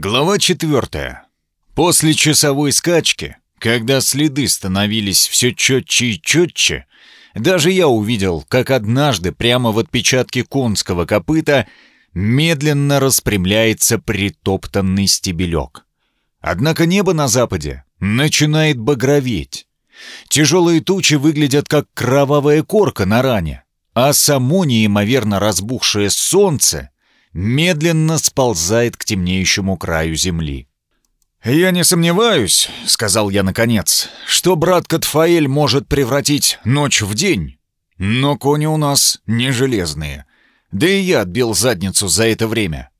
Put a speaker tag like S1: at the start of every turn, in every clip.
S1: Глава четвертая. После часовой скачки, когда следы становились все четче и четче, даже я увидел, как однажды прямо в отпечатке конского копыта медленно распрямляется притоптанный стебелек. Однако небо на западе начинает багроветь. Тяжелые тучи выглядят как кровавая корка на ране, а само неимоверно разбухшее солнце медленно сползает к темнеющему краю земли. «Я не сомневаюсь», — сказал я наконец, — «что брат Катфаэль может превратить ночь в день. Но кони у нас не железные. Да и я отбил задницу за это время».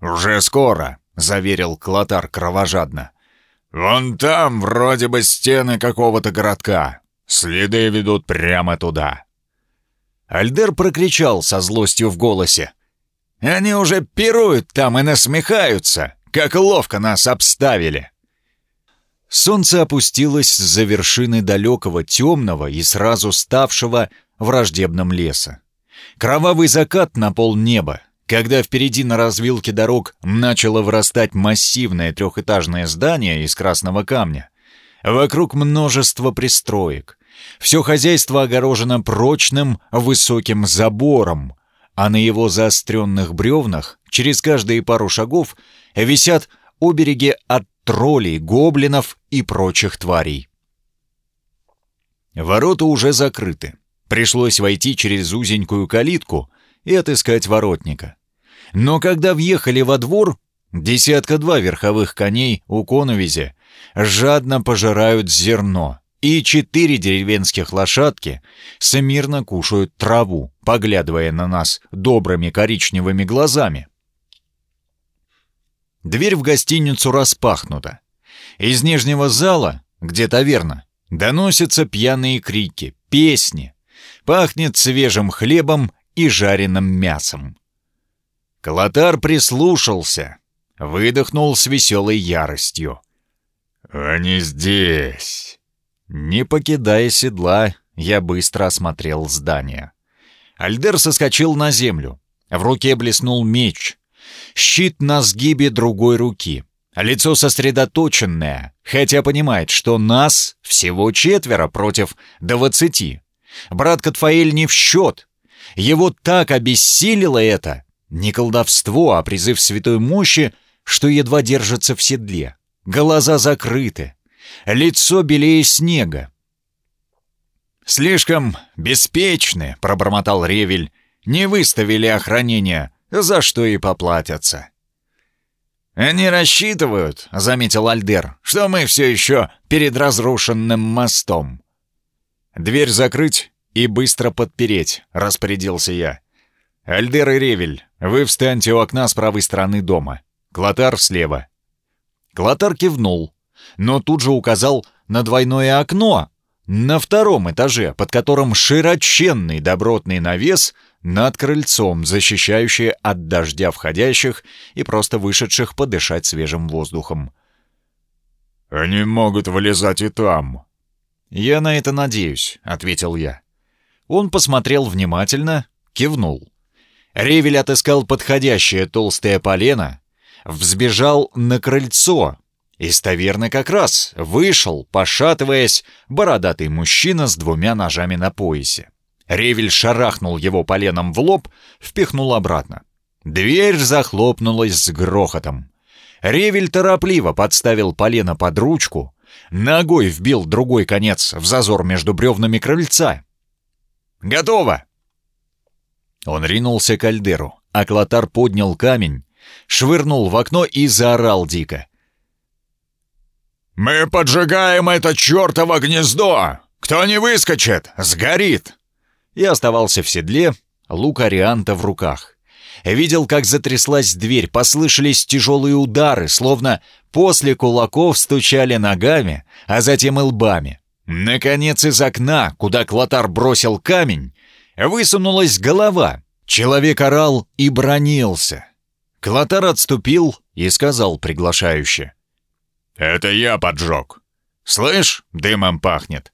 S1: «Уже скоро», — заверил Клотар кровожадно. «Вон там вроде бы стены какого-то городка. Следы ведут прямо туда». Альдер прокричал со злостью в голосе. Они уже пируют там и насмехаются, как ловко нас обставили. Солнце опустилось за вершины далекого, темного и сразу ставшего враждебным леса. Кровавый закат на пол неба, когда впереди на развилке дорог начало вырастать массивное трехэтажное здание из красного камня. Вокруг множество пристроек. Все хозяйство огорожено прочным высоким забором, а на его заостренных бревнах через каждые пару шагов висят обереги от троллей, гоблинов и прочих тварей. Ворота уже закрыты. Пришлось войти через узенькую калитку и отыскать воротника. Но когда въехали во двор, десятка-два верховых коней у коновизе жадно пожирают зерно — и четыре деревенских лошадки смирно кушают траву, поглядывая на нас добрыми коричневыми глазами. Дверь в гостиницу распахнута. Из нижнего зала, где таверна, доносятся пьяные крики, песни. Пахнет свежим хлебом и жареным мясом. Колотар прислушался, выдохнул с веселой яростью. «Они здесь!» Не покидая седла, я быстро осмотрел здание. Альдер соскочил на землю. В руке блеснул меч. Щит на сгибе другой руки. Лицо сосредоточенное, хотя понимает, что нас всего четверо против двадцати. Брат Катфаэль не в счет. Его так обессилило это, не колдовство, а призыв святой мощи, что едва держится в седле. Глаза закрыты, лицо белее снега. «Слишком беспечны», — пробормотал Ревель. «Не выставили охранения, за что и поплатятся». «Они рассчитывают», — заметил Альдер, — «что мы все еще перед разрушенным мостом». «Дверь закрыть и быстро подпереть», — распорядился я. «Альдер и Ревель, вы встаньте у окна с правой стороны дома. Клотар слева». Клотар кивнул, но тут же указал на двойное окно на втором этаже, под которым широченный добротный навес над крыльцом, защищающий от дождя входящих и просто вышедших подышать свежим воздухом. «Они могут вылезать и там». «Я на это надеюсь», — ответил я. Он посмотрел внимательно, кивнул. Ревель отыскал подходящее толстое полено, взбежал на крыльцо, из таверны как раз вышел, пошатываясь, бородатый мужчина с двумя ножами на поясе. Ревель шарахнул его поленом в лоб, впихнул обратно. Дверь захлопнулась с грохотом. Ревель торопливо подставил полено под ручку, ногой вбил другой конец в зазор между бревнами крыльца. «Готово!» Он ринулся к Альдеру, а Клотар поднял камень, швырнул в окно и заорал дико. «Мы поджигаем это чертово гнездо! Кто не выскочит, сгорит!» Я оставался в седле, лук Арианта в руках. Видел, как затряслась дверь, послышались тяжелые удары, словно после кулаков стучали ногами, а затем и лбами. Наконец из окна, куда Клотар бросил камень, высунулась голова. Человек орал и бронился. Клотар отступил и сказал приглашающе. «Это я поджег. Слышь, дымом пахнет».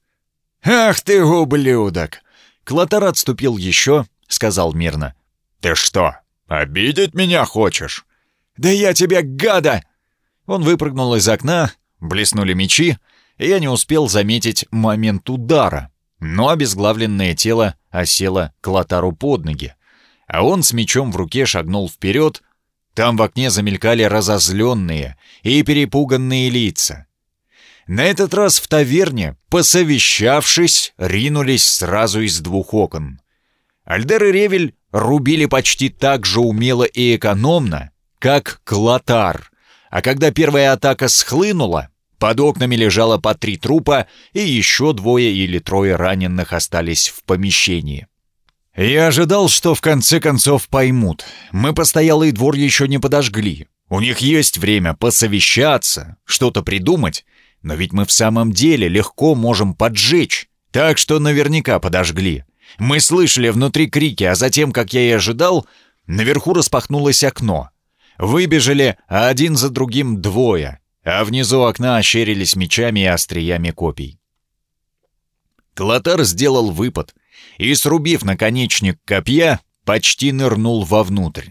S1: «Ах ты, ублюдок!» Клотар отступил еще, сказал мирно. «Ты что, обидеть меня хочешь?» «Да я тебя, гада!» Он выпрыгнул из окна, блеснули мечи, и я не успел заметить момент удара, но обезглавленное тело осело к Лотару под ноги, а он с мечом в руке шагнул вперед, там в окне замелькали разозленные и перепуганные лица. На этот раз в таверне, посовещавшись, ринулись сразу из двух окон. Альдер и Ревель рубили почти так же умело и экономно, как Клотар, а когда первая атака схлынула, под окнами лежало по три трупа, и еще двое или трое раненых остались в помещении. Я ожидал, что в конце концов поймут. Мы постоялый двор еще не подожгли. У них есть время посовещаться, что-то придумать, но ведь мы в самом деле легко можем поджечь, так что наверняка подожгли. Мы слышали внутри крики, а затем, как я и ожидал, наверху распахнулось окно. Выбежали один за другим двое, а внизу окна ощерились мечами и остриями копий. Клотар сделал выпад и, срубив наконечник копья, почти нырнул вовнутрь.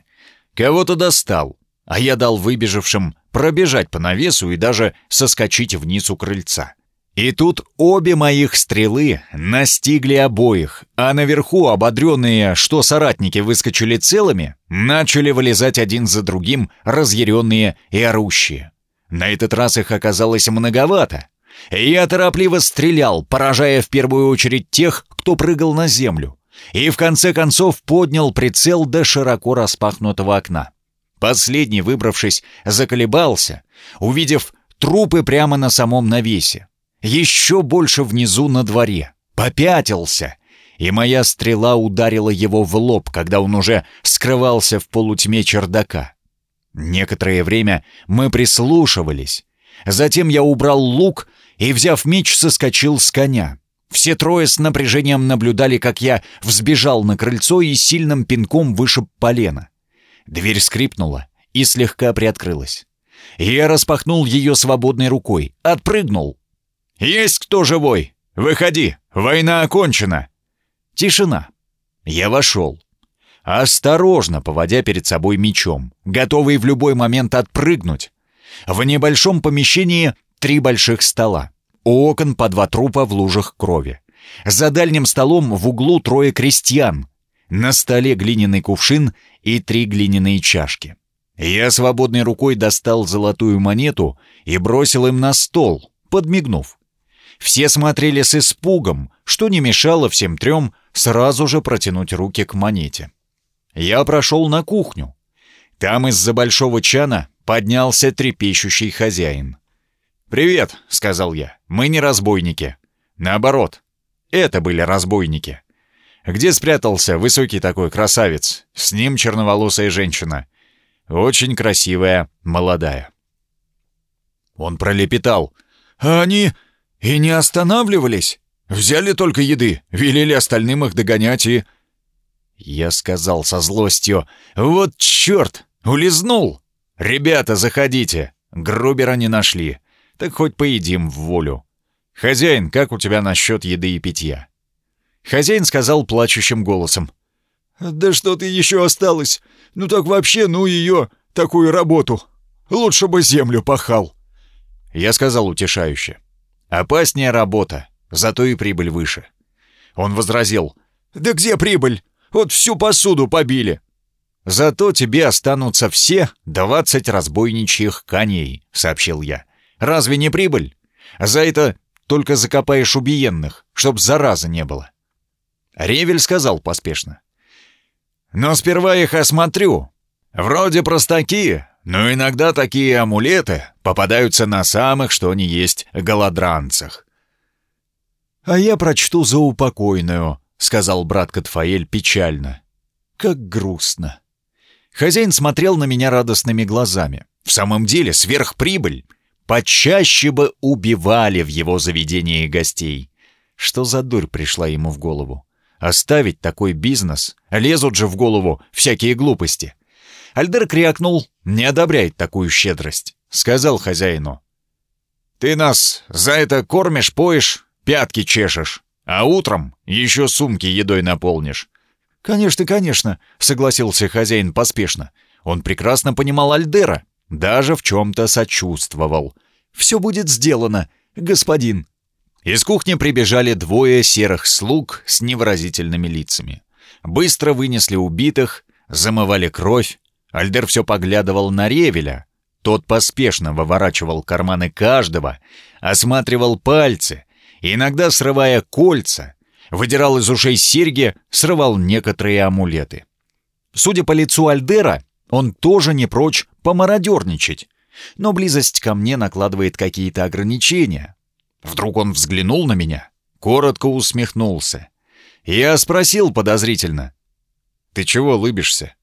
S1: Кого-то достал, а я дал выбежавшим пробежать по навесу и даже соскочить вниз у крыльца. И тут обе моих стрелы настигли обоих, а наверху, ободренные, что соратники выскочили целыми, начали вылезать один за другим разъяренные и орущие. На этот раз их оказалось многовато. Я торопливо стрелял, поражая в первую очередь тех, кто прыгал на землю. И в конце концов поднял прицел до широко распахнутого окна. Последний, выбравшись, заколебался, увидев трупы прямо на самом навесе. Еще больше внизу на дворе. Попятился. И моя стрела ударила его в лоб, когда он уже скрывался в полутьме чердака. Некоторое время мы прислушивались. Затем я убрал лук и, взяв меч, соскочил с коня. Все трое с напряжением наблюдали, как я взбежал на крыльцо и сильным пинком вышиб полено. Дверь скрипнула и слегка приоткрылась. Я распахнул ее свободной рукой, отпрыгнул. «Есть кто живой? Выходи, война окончена!» Тишина. Я вошел. Осторожно, поводя перед собой мечом, готовый в любой момент отпрыгнуть. В небольшом помещении три больших стола. У окон по два трупа в лужах крови. За дальним столом в углу трое крестьян. На столе глиняный кувшин и три глиняные чашки. Я свободной рукой достал золотую монету и бросил им на стол, подмигнув. Все смотрели с испугом, что не мешало всем трем сразу же протянуть руки к монете. Я прошел на кухню. Там из-за большого чана поднялся трепещущий хозяин. «Привет», — сказал я, — «мы не разбойники. Наоборот, это были разбойники. Где спрятался высокий такой красавец? С ним черноволосая женщина. Очень красивая, молодая». Он пролепетал. «А они и не останавливались? Взяли только еды, велели остальным их догонять и...» Я сказал со злостью. «Вот черт! Улизнул! Ребята, заходите! Грубера не нашли так хоть поедим в волю. Хозяин, как у тебя насчет еды и питья?» Хозяин сказал плачущим голосом. «Да что-то еще осталось. Ну так вообще, ну ее, такую работу. Лучше бы землю пахал». Я сказал утешающе. «Опаснее работа, зато и прибыль выше». Он возразил. «Да где прибыль? Вот всю посуду побили». «Зато тебе останутся все двадцать разбойничьих коней», — сообщил я. Разве не прибыль? За это только закопаешь убиенных, чтоб заразы не было. Ревель сказал поспешно. Но сперва их осмотрю. Вроде простаки, но иногда такие амулеты попадаются на самых, что ни есть, голодранцах. «А я прочту за упокойную», — сказал брат Катфаэль печально. «Как грустно». Хозяин смотрел на меня радостными глазами. «В самом деле, сверхприбыль почаще бы убивали в его заведении гостей. Что за дурь пришла ему в голову? Оставить такой бизнес? Лезут же в голову всякие глупости. Альдер крякнул, не одобряет такую щедрость. Сказал хозяину. «Ты нас за это кормишь, поешь, пятки чешешь, а утром еще сумки едой наполнишь». «Конечно, конечно», — согласился хозяин поспешно. Он прекрасно понимал Альдера, даже в чем-то сочувствовал. «Все будет сделано, господин». Из кухни прибежали двое серых слуг с невыразительными лицами. Быстро вынесли убитых, замывали кровь. Альдер все поглядывал на Ревеля. Тот поспешно выворачивал карманы каждого, осматривал пальцы, иногда срывая кольца, выдирал из ушей серьги, срывал некоторые амулеты. Судя по лицу Альдера, он тоже не прочь помародерничать, но близость ко мне накладывает какие-то ограничения. Вдруг он взглянул на меня, коротко усмехнулся. Я спросил подозрительно. «Ты чего лыбишься?»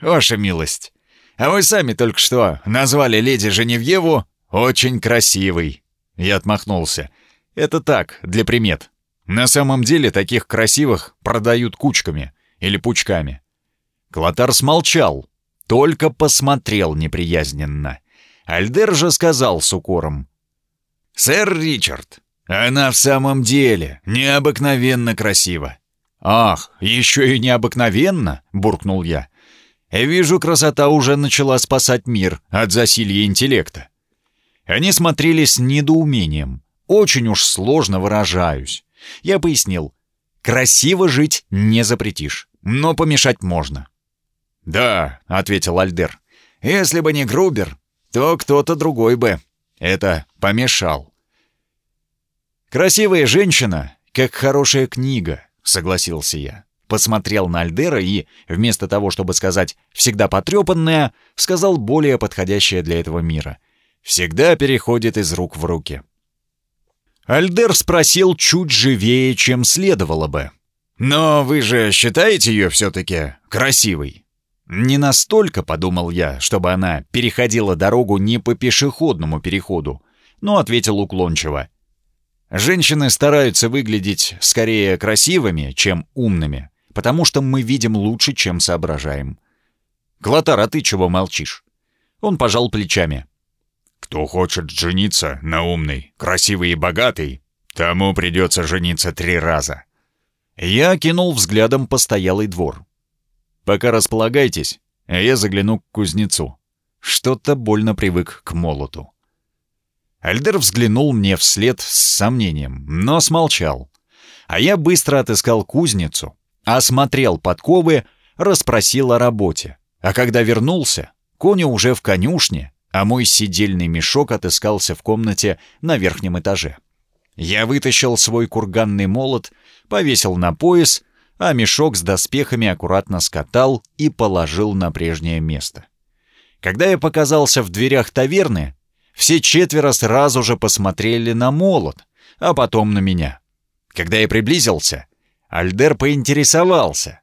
S1: «Ваша милость, а вы сами только что назвали леди Женевьеву очень красивой». Я отмахнулся. «Это так, для примет. На самом деле таких красивых продают кучками или пучками». Клотар смолчал, только посмотрел неприязненно. Альдер же сказал с укором. «Сэр Ричард, она в самом деле необыкновенно красива». «Ах, еще и необыкновенно!» — буркнул я. «Вижу, красота уже начала спасать мир от засилья интеллекта». Они смотрели с недоумением. Очень уж сложно выражаюсь. Я пояснил. «Красиво жить не запретишь, но помешать можно». «Да», — ответил Альдер. «Если бы не Грубер, то кто-то другой бы это помешал». «Красивая женщина, как хорошая книга», — согласился я. Посмотрел на Альдера и, вместо того, чтобы сказать «всегда потрепанная», сказал более подходящее для этого мира. «Всегда переходит из рук в руки». Альдер спросил чуть живее, чем следовало бы. «Но вы же считаете ее все-таки красивой?» Не настолько, подумал я, чтобы она переходила дорогу не по пешеходному переходу, но ответил уклончиво. Женщины стараются выглядеть скорее красивыми, чем умными, потому что мы видим лучше, чем соображаем. Клотар, а ты чего молчишь? Он пожал плечами. Кто хочет жениться на умной, красивой и богатой, тому придется жениться три раза. Я кинул взглядом постоялый двор. Пока располагайтесь, а я загляну к кузнецу. Что-то больно привык к молоту. Альдер взглянул мне вслед с сомнением, но смолчал. А я быстро отыскал кузницу, осмотрел подковы, расспросил о работе. А когда вернулся, кони уже в конюшне, а мой сидельный мешок отыскался в комнате на верхнем этаже. Я вытащил свой курганный молот, повесил на пояс а мешок с доспехами аккуратно скатал и положил на прежнее место. Когда я показался в дверях таверны, все четверо сразу же посмотрели на молот, а потом на меня. Когда я приблизился, Альдер поинтересовался.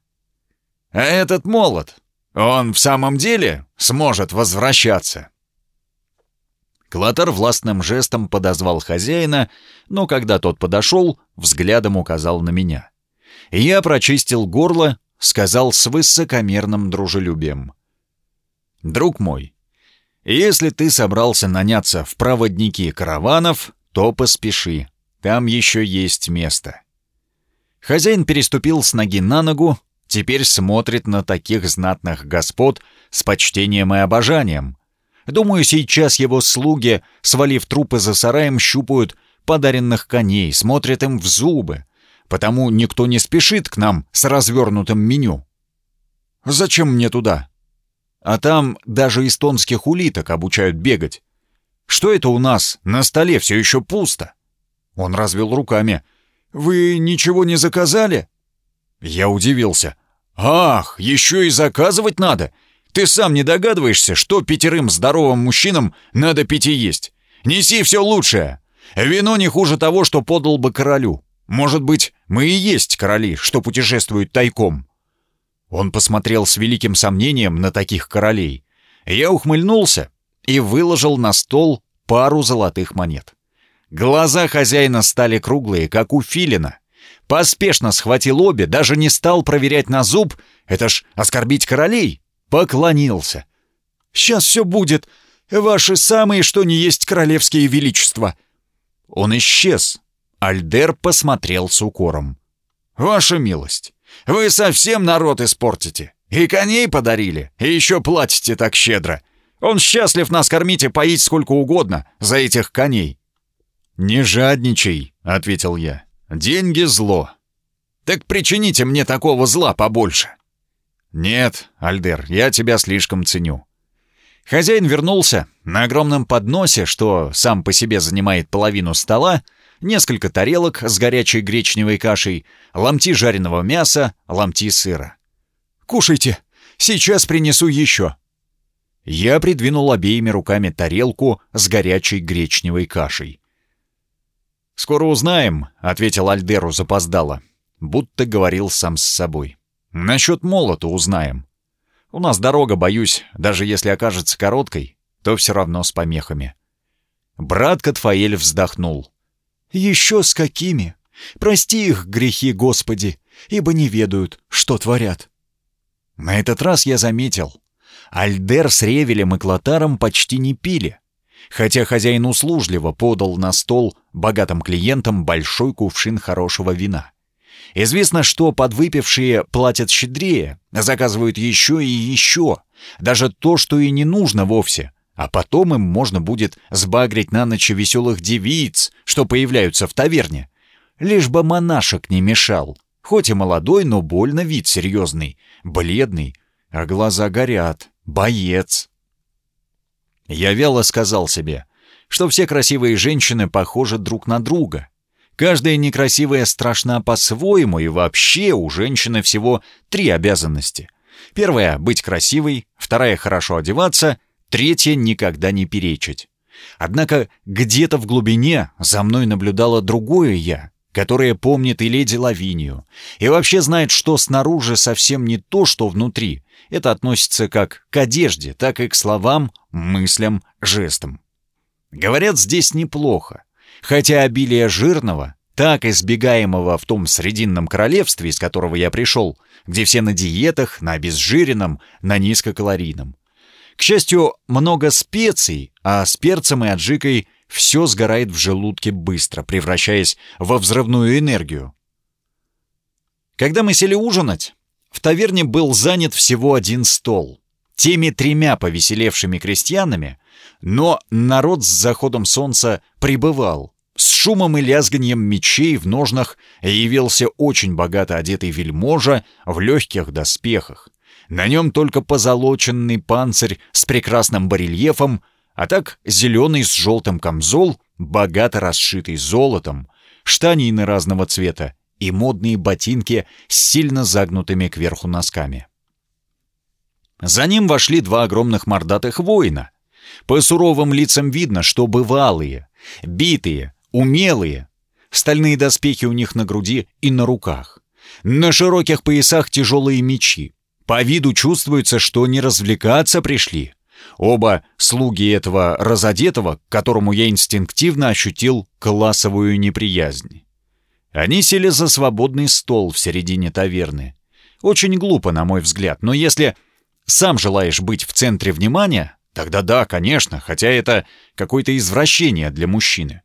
S1: «А этот молот, он в самом деле сможет возвращаться?» Клотар властным жестом подозвал хозяина, но когда тот подошел, взглядом указал на меня. Я прочистил горло, сказал с высокомерным дружелюбием. «Друг мой, если ты собрался наняться в проводники караванов, то поспеши, там еще есть место». Хозяин переступил с ноги на ногу, теперь смотрит на таких знатных господ с почтением и обожанием. Думаю, сейчас его слуги, свалив трупы за сараем, щупают подаренных коней, смотрят им в зубы, потому никто не спешит к нам с развернутым меню. Зачем мне туда? А там даже эстонских улиток обучают бегать. Что это у нас? На столе все еще пусто. Он развел руками. «Вы ничего не заказали?» Я удивился. «Ах, еще и заказывать надо! Ты сам не догадываешься, что пятерым здоровым мужчинам надо пить и есть? Неси все лучшее! Вино не хуже того, что подал бы королю. Может быть, мы и есть короли, что путешествуют тайком». Он посмотрел с великим сомнением на таких королей. Я ухмыльнулся и выложил на стол пару золотых монет. Глаза хозяина стали круглые, как у филина. Поспешно схватил обе, даже не стал проверять на зуб. Это ж оскорбить королей. Поклонился. «Сейчас все будет. Ваши самые, что не есть королевские величества». Он исчез, Альдер посмотрел с укором. «Ваша милость, вы совсем народ испортите. И коней подарили, и еще платите так щедро. Он счастлив нас кормить и поить сколько угодно за этих коней». «Не жадничай», — ответил я. «Деньги — зло». «Так причините мне такого зла побольше». «Нет, Альдер, я тебя слишком ценю. Хозяин вернулся. На огромном подносе, что сам по себе занимает половину стола, несколько тарелок с горячей гречневой кашей, ломти жареного мяса, ломти сыра. «Кушайте! Сейчас принесу еще!» Я придвинул обеими руками тарелку с горячей гречневой кашей. «Скоро узнаем», — ответил Альдеру запоздало, будто говорил сам с собой. «Насчет молота узнаем. У нас дорога, боюсь, даже если окажется короткой, то все равно с помехами. Брат Катфаэль вздохнул. «Еще с какими? Прости их грехи, Господи, ибо не ведают, что творят». На этот раз я заметил. Альдер с Ревелем и Клотаром почти не пили, хотя хозяин услужливо подал на стол богатым клиентам большой кувшин хорошего вина. Известно, что подвыпившие платят щедрее, заказывают еще и еще, даже то, что и не нужно вовсе, а потом им можно будет сбагрить на ночь веселых девиц, что появляются в таверне. Лишь бы монашек не мешал, хоть и молодой, но больно вид серьезный, бледный, а глаза горят, боец. Я вяло сказал себе, что все красивые женщины похожи друг на друга — Каждая некрасивая страшна по-своему, и вообще у женщины всего три обязанности. Первая — быть красивой, вторая — хорошо одеваться, третья — никогда не перечить. Однако где-то в глубине за мной наблюдало другое «я», которое помнит и леди Лавинию, и вообще знает, что снаружи совсем не то, что внутри. Это относится как к одежде, так и к словам, мыслям, жестам. Говорят, здесь неплохо. Хотя обилие жирного, так избегаемого в том срединном королевстве, из которого я пришел, где все на диетах, на обезжиренном, на низкокалорийном. К счастью, много специй, а с перцем и аджикой все сгорает в желудке быстро, превращаясь во взрывную энергию. Когда мы сели ужинать, в таверне был занят всего один стол. Теми тремя повеселевшими крестьянами, но народ с заходом солнца прибывал, с шумом и лязганием мечей в ножнах явился очень богато одетый вельможа в легких доспехах. На нем только позолоченный панцирь с прекрасным барельефом, а так зеленый с желтым камзол, богато расшитый золотом, штанины разного цвета и модные ботинки с сильно загнутыми кверху носками. За ним вошли два огромных мордатых воина. По суровым лицам видно, что бывалые, битые, умелые. Стальные доспехи у них на груди и на руках. На широких поясах тяжелые мечи. По виду чувствуется, что не развлекаться пришли. Оба слуги этого разодетого, к которому я инстинктивно ощутил классовую неприязнь. Они сели за свободный стол в середине таверны. Очень глупо, на мой взгляд, но если сам желаешь быть в центре внимания, тогда да, конечно, хотя это какое-то извращение для мужчины.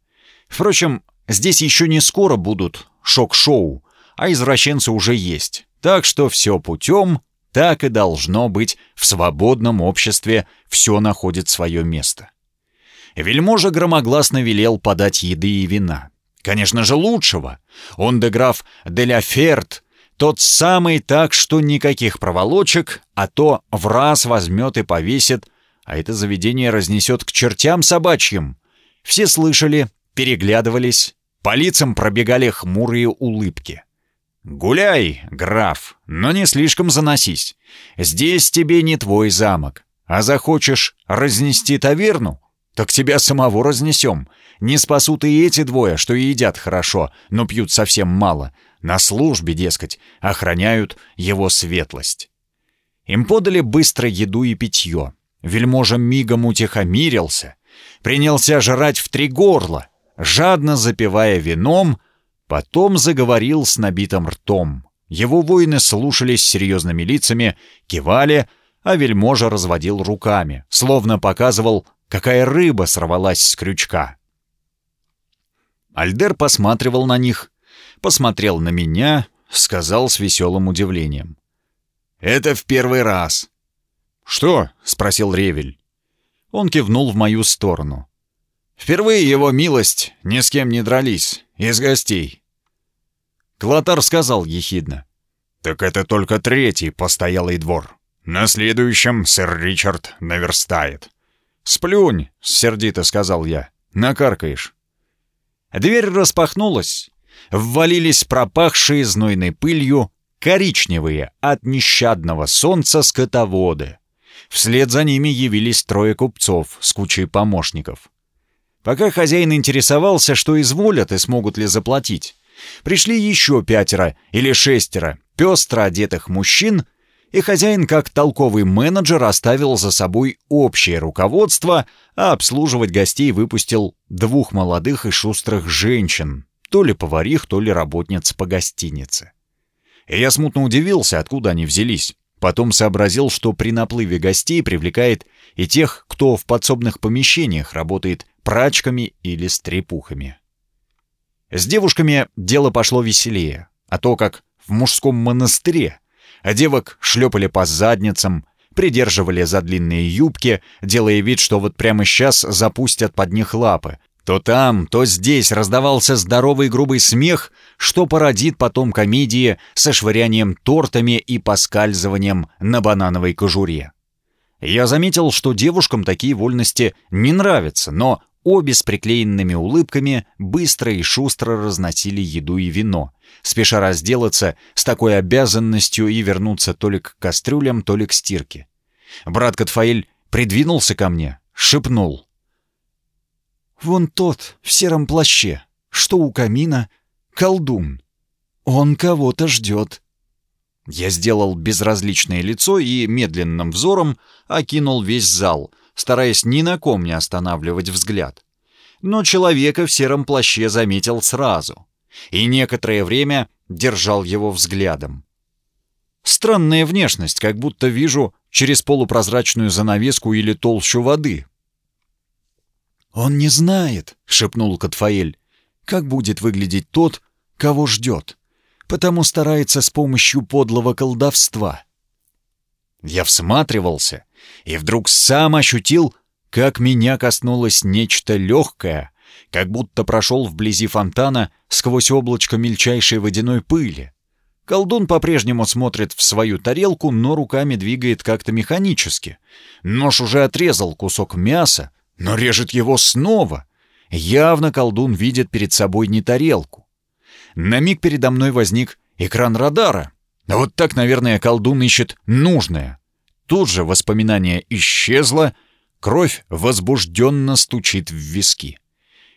S1: Впрочем, здесь еще не скоро будут шок-шоу, а извращенцы уже есть. Так что все путем, так и должно быть в свободном обществе, все находит свое место. Вельможа громогласно велел подать еды и вина. Конечно же, лучшего. Он де граф де ля Ферт, тот самый так, что никаких проволочек, а то в раз возьмет и повесит, а это заведение разнесет к чертям собачьим. Все слышали, переглядывались, по лицам пробегали хмурые улыбки. «Гуляй, граф, но не слишком заносись. Здесь тебе не твой замок. А захочешь разнести таверну? Так тебя самого разнесем. Не спасут и эти двое, что едят хорошо, но пьют совсем мало. На службе, дескать, охраняют его светлость». Им подали быстро еду и питье. Вельможа мигом утихомирился, принялся жрать в три горла, жадно запивая вином, потом заговорил с набитым ртом. Его воины слушались серьезными лицами, кивали, а вельможа разводил руками, словно показывал, какая рыба сорвалась с крючка. Альдер посматривал на них, посмотрел на меня, сказал с веселым удивлением. Это в первый раз».
S2: «Что?» — спросил Ревель.
S1: Он кивнул в мою сторону. «Впервые его милость ни с кем не дрались. Из гостей». Клотар сказал ехидно.
S2: «Так это только третий постоялый двор. На следующем сэр Ричард наверстает».
S1: «Сплюнь», — сердито сказал я. «Накаркаешь». Дверь распахнулась. Ввалились пропахшие знойной пылью коричневые от нещадного солнца скотоводы. Вслед за ними явились трое купцов с кучей помощников. Пока хозяин интересовался, что изволят и смогут ли заплатить, пришли еще пятеро или шестеро пестро одетых мужчин, и хозяин как толковый менеджер оставил за собой общее руководство, а обслуживать гостей выпустил двух молодых и шустрых женщин, то ли поварих, то ли работниц по гостинице. И я смутно удивился, откуда они взялись. Потом сообразил, что при наплыве гостей привлекает и тех, кто в подсобных помещениях работает прачками или стрепухами. С девушками дело пошло веселее, а то как в мужском монастыре, а девок шлепали по задницам, придерживали за длинные юбки, делая вид, что вот прямо сейчас запустят под них лапы, то там, то здесь раздавался здоровый грубый смех, что породит потом комедии со швырянием тортами и поскальзыванием на банановой кожуре. Я заметил, что девушкам такие вольности не нравятся, но обе с приклеенными улыбками быстро и шустро разносили еду и вино, спеша разделаться с такой обязанностью и вернуться то ли к кастрюлям, то ли к стирке. Брат Катфаэль придвинулся ко мне, шепнул — Вон тот, в сером плаще, что у камина, колдун. Он кого-то ждет. Я сделал безразличное лицо и медленным взором окинул весь зал, стараясь ни на ком не останавливать взгляд. Но человека в сером плаще заметил сразу и некоторое время держал его взглядом. Странная внешность, как будто вижу через полупрозрачную занавеску или толщу воды, «Он не знает», — шепнул Катфаэль, — «как будет выглядеть тот, кого ждет, потому старается с помощью подлого колдовства». Я всматривался и вдруг сам ощутил, как меня коснулось нечто легкое, как будто прошел вблизи фонтана сквозь облачко мельчайшей водяной пыли. Колдун по-прежнему смотрит в свою тарелку, но руками двигает как-то механически. Нож уже отрезал кусок мяса, но режет его снова. Явно колдун видит перед собой не тарелку. На миг передо мной возник экран радара. Вот так, наверное, колдун ищет нужное. Тут же воспоминание исчезло, кровь возбужденно стучит в виски.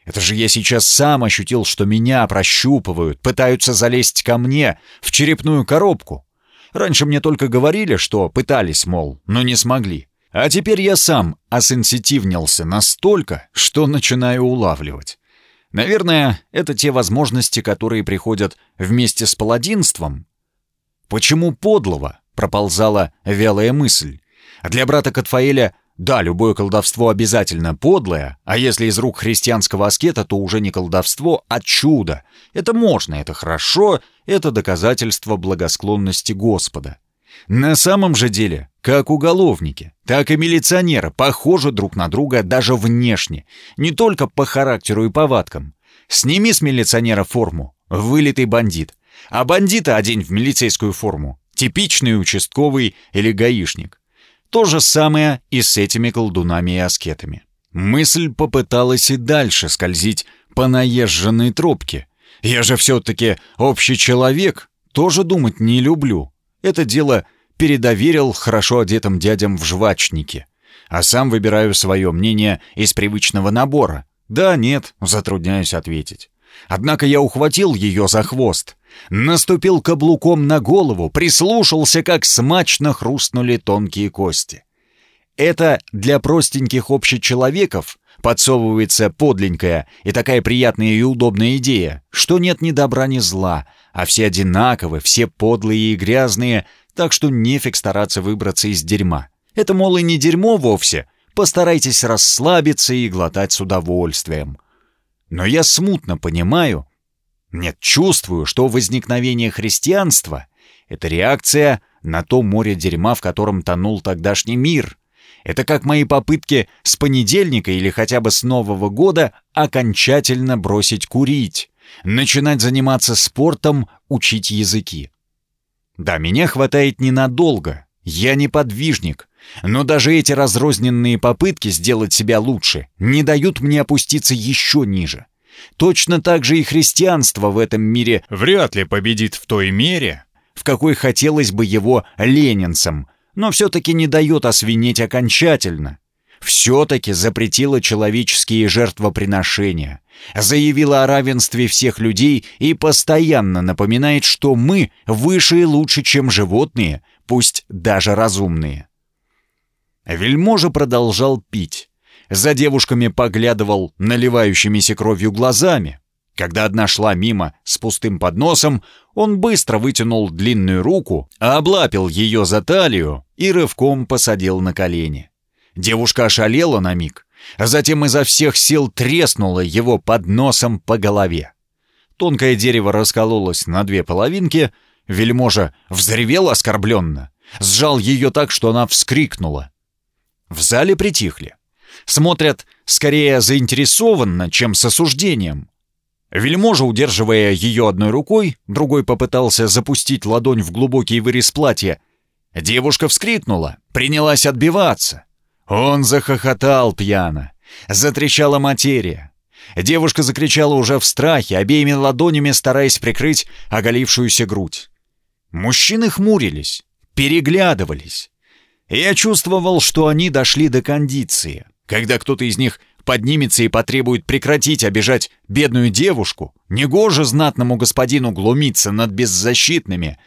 S1: Это же я сейчас сам ощутил, что меня прощупывают, пытаются залезть ко мне в черепную коробку. Раньше мне только говорили, что пытались, мол, но не смогли. А теперь я сам осенситивнился настолько, что начинаю улавливать. Наверное, это те возможности, которые приходят вместе с паладинством. Почему подлого? Проползала вялая мысль. Для брата Катфаэля, да, любое колдовство обязательно подлое, а если из рук христианского аскета, то уже не колдовство, а чудо. Это можно, это хорошо, это доказательство благосклонности Господа. На самом же деле, как уголовники, так и милиционеры похожи друг на друга даже внешне, не только по характеру и повадкам. Сними с милиционера форму, вылитый бандит, а бандита одень в милицейскую форму, типичный участковый или гаишник. То же самое и с этими колдунами и аскетами. Мысль попыталась и дальше скользить по наезженной тропке. Я же все-таки общий человек, тоже думать не люблю. Это дело передоверил хорошо одетым дядям в жвачнике. А сам выбираю свое мнение из привычного набора. Да, нет, затрудняюсь ответить. Однако я ухватил ее за хвост, наступил каблуком на голову, прислушался, как смачно хрустнули тонкие кости. Это для простеньких общечеловеков подсовывается подленькая и такая приятная и удобная идея, что нет ни добра, ни зла, а все одинаковы, все подлые и грязные, так что нефиг стараться выбраться из дерьма. Это, мол, и не дерьмо вовсе. Постарайтесь расслабиться и глотать с удовольствием. Но я смутно понимаю, нет, чувствую, что возникновение христианства — это реакция на то море дерьма, в котором тонул тогдашний мир. Это как мои попытки с понедельника или хотя бы с Нового года окончательно бросить курить, начинать заниматься спортом, учить языки. Да, меня хватает ненадолго, я не подвижник, но даже эти разрозненные попытки сделать себя лучше не дают мне опуститься еще ниже. Точно так же и христианство в этом мире вряд ли победит в той мере, в какой хотелось бы его ленинцам, но все-таки не дает освинеть окончательно. Все-таки запретила человеческие жертвоприношения, заявила о равенстве всех людей и постоянно напоминает, что мы выше и лучше, чем животные, пусть даже разумные. Вельможа продолжал пить. За девушками поглядывал наливающимися кровью глазами. Когда одна шла мимо с пустым подносом, он быстро вытянул длинную руку, облапил ее за талию и рывком посадил на колени. Девушка ошалела на миг, а затем изо всех сил треснула его подносом по голове. Тонкое дерево раскололось на две половинки, вельможа взревел оскорбленно, сжал ее так, что она вскрикнула. В зале притихли. Смотрят скорее заинтересованно, чем с осуждением. Вельможа, удерживая ее одной рукой, другой попытался запустить ладонь в глубокий вырез платья. Девушка вскрикнула, принялась отбиваться. Он захохотал пьяно. Затрещала материя. Девушка закричала уже в страхе, обеими ладонями стараясь прикрыть оголившуюся грудь. Мужчины хмурились, переглядывались. Я чувствовал, что они дошли до кондиции. Когда кто-то из них поднимется и потребует прекратить обижать бедную девушку, негоже знатному господину глумиться над беззащитными.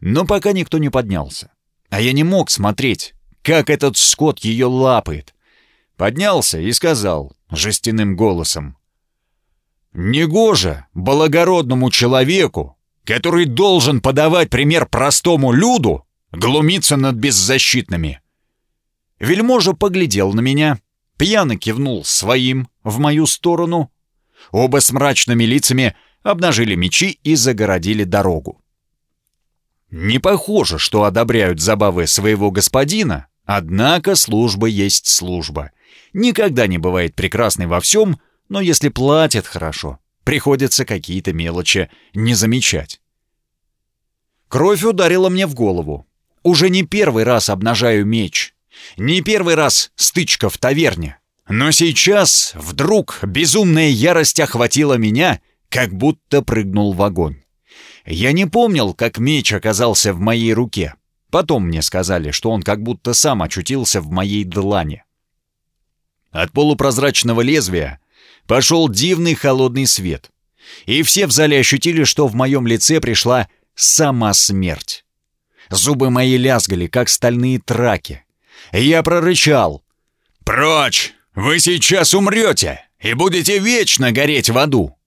S1: Но пока никто не поднялся. А я не мог смотреть, как этот скот ее лапает. Поднялся и сказал жестяным голосом. «Негоже благородному человеку, который должен подавать пример простому люду, глумиться над беззащитными». Вельможа поглядел на меня, пьяно кивнул своим в мою сторону. Оба с мрачными лицами обнажили мечи и загородили дорогу. Не похоже, что одобряют забавы своего господина, однако служба есть служба. Никогда не бывает прекрасной во всем, но если платят хорошо, приходится какие-то мелочи не замечать. Кровь ударила мне в голову. Уже не первый раз обнажаю меч. Не первый раз стычка в таверне. Но сейчас вдруг безумная ярость охватила меня, как будто прыгнул в огонь. Я не помнил, как меч оказался в моей руке. Потом мне сказали, что он как будто сам очутился в моей длани. От полупрозрачного лезвия пошел дивный холодный свет. И все в зале ощутили, что в моем лице пришла сама смерть. Зубы мои лязгали, как стальные траки. Я прорычал. «Прочь! Вы сейчас умрете и будете вечно гореть в аду!»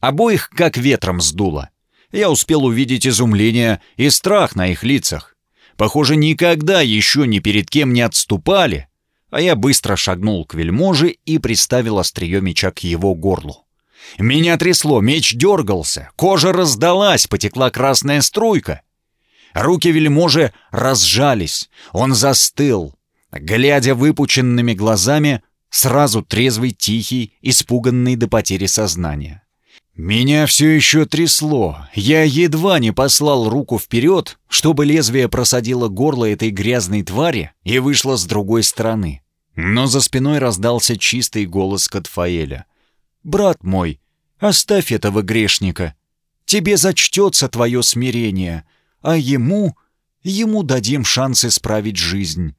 S1: Обоих как ветром сдуло. Я успел увидеть изумление и страх на их лицах. Похоже, никогда еще ни перед кем не отступали, а я быстро шагнул к вельможе и приставил острие меча к его горлу. Меня трясло, меч дергался, кожа раздалась, потекла красная струйка. Руки вельможи разжались, он застыл, глядя выпученными глазами, сразу трезвый, тихий, испуганный до потери сознания. Меня все еще трясло, я едва не послал руку вперед, чтобы лезвие просадило горло этой грязной твари и вышло с другой стороны. Но за спиной раздался чистый голос Катфаэля. «Брат мой, оставь этого грешника. Тебе зачтется твое смирение, а ему, ему дадим шанс исправить жизнь».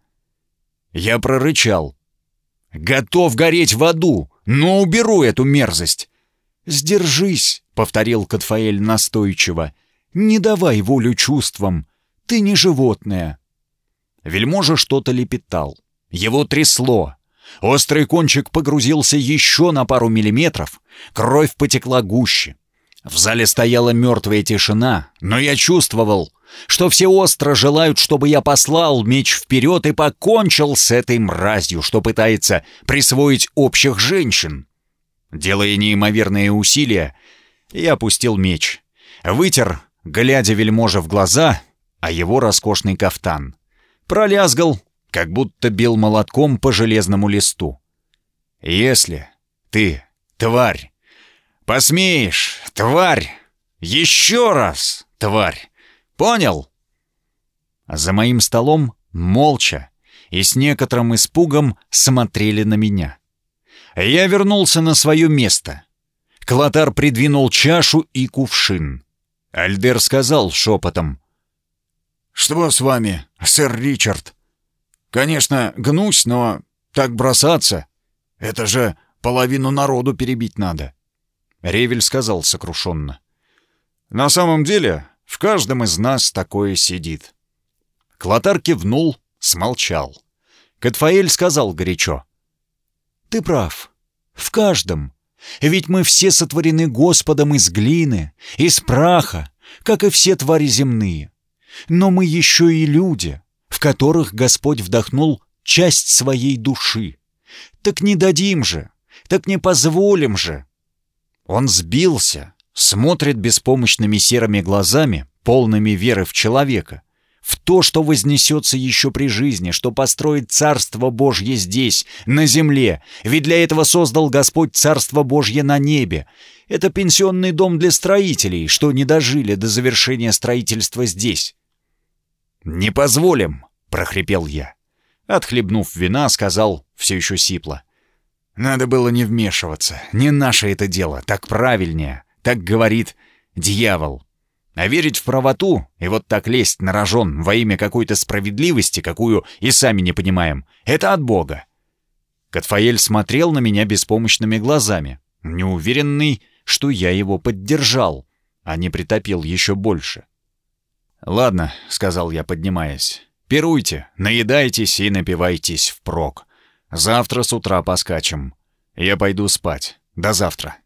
S1: Я прорычал. «Готов гореть в аду, но уберу эту мерзость!» «Сдержись», — повторил Катфаэль настойчиво. «Не давай волю чувствам. Ты не животное». Вельможа что-то лепетал. Его трясло. Острый кончик погрузился еще на пару миллиметров. Кровь потекла гуще. В зале стояла мертвая тишина, но я чувствовал, что все остро желают, чтобы я послал меч вперед и покончил с этой мразью, что пытается присвоить общих женщин. Делая неимоверные усилия, я опустил меч, вытер, глядя вельможа в глаза, а его роскошный кафтан. Пролязгал, как будто бил молотком по железному листу. «Если ты, тварь, посмеешь, тварь, еще раз, тварь, понял?» За моим столом молча и с некоторым испугом смотрели на меня. Я вернулся на свое место. Клотар придвинул чашу и кувшин. Альдер сказал шепотом.
S2: «Что с вами, сэр Ричард? Конечно, гнусь, но так бросаться. Это же половину народу перебить надо».
S1: Ревель сказал сокрушенно. «На самом деле, в каждом из нас такое сидит». Клотар кивнул, смолчал. Катфаэль сказал горячо. «Ты прав. В каждом. Ведь мы все сотворены Господом из глины, из праха, как и все твари земные. Но мы еще и люди, в которых Господь вдохнул часть своей души. Так не дадим же, так не позволим же. Он сбился, смотрит беспомощными серыми глазами, полными веры в человека, в то, что вознесется еще при жизни, что построит Царство Божье здесь, на земле, ведь для этого создал Господь Царство Божье на небе. Это пенсионный дом для строителей, что не дожили до завершения строительства здесь. «Не позволим!» — прохрипел я. Отхлебнув вина, сказал все еще сипло. «Надо было не вмешиваться. Не наше это дело. Так правильнее. Так говорит дьявол. А верить в правоту и вот так лезть на рожон во имя какой-то справедливости, какую и сами не понимаем, это от Бога». Катфаэль смотрел на меня беспомощными глазами, неуверенный, что я его поддержал, а не притопил еще больше. «Ладно», — сказал я, поднимаясь. «Пируйте, наедайтесь и напивайтесь впрок. Завтра с утра поскачем. Я пойду спать. До завтра».